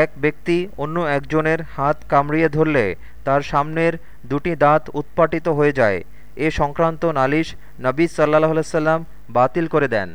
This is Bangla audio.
এক ব্যক্তি অন্য একজনের হাত কামড়িয়ে ধরলে তার সামনের দুটি দাঁত উৎপাটিত হয়ে যায়। এ সংক্রান্ত নালিশ নবী সাল্লাহ সাল্লাম বাতিল করে দেন।